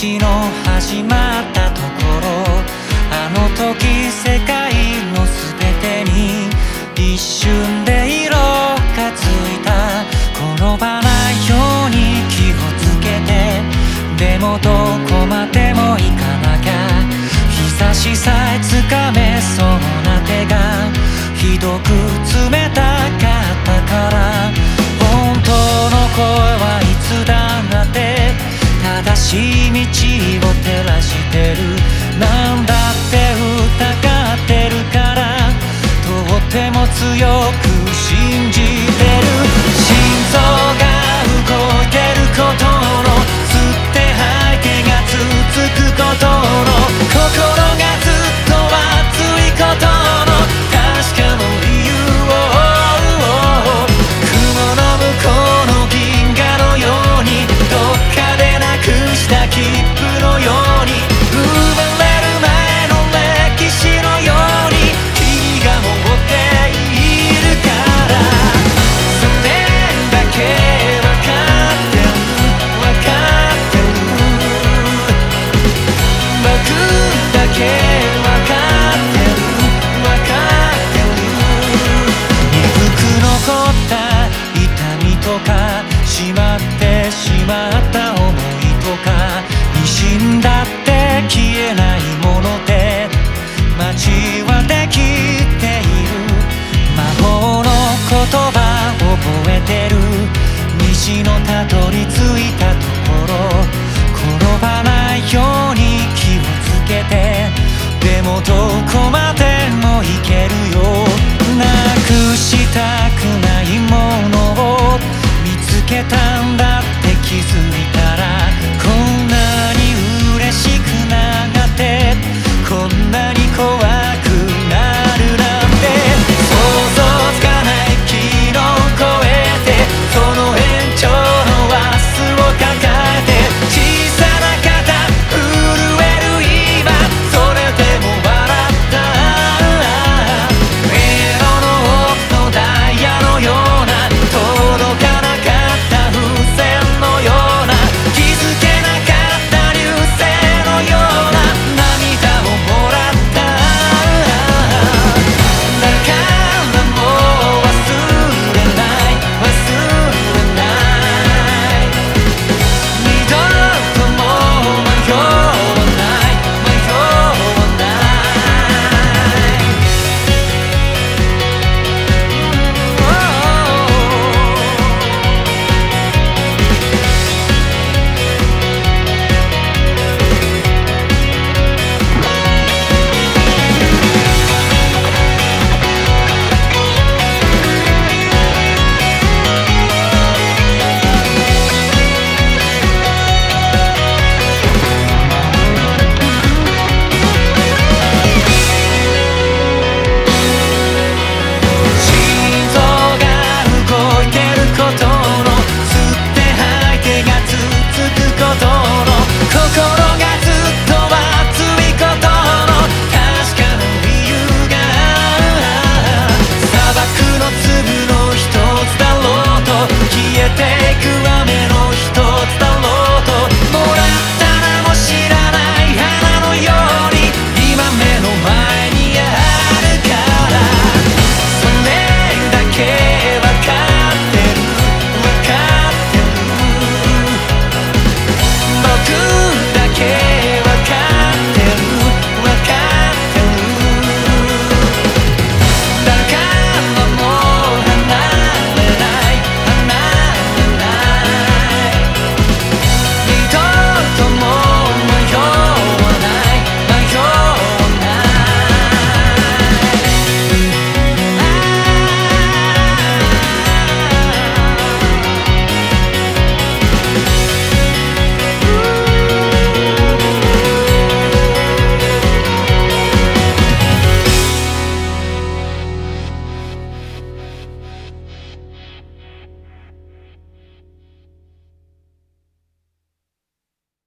日の始まったところあの時世界の全てに一瞬で色がついた。転ばないように気をつけて。でもどこまでも行かなきゃ。日差しさえつかめそうな手がひどく冷しい道を照らしてる。なんだって疑ってるからとても強く信じたんだって気づ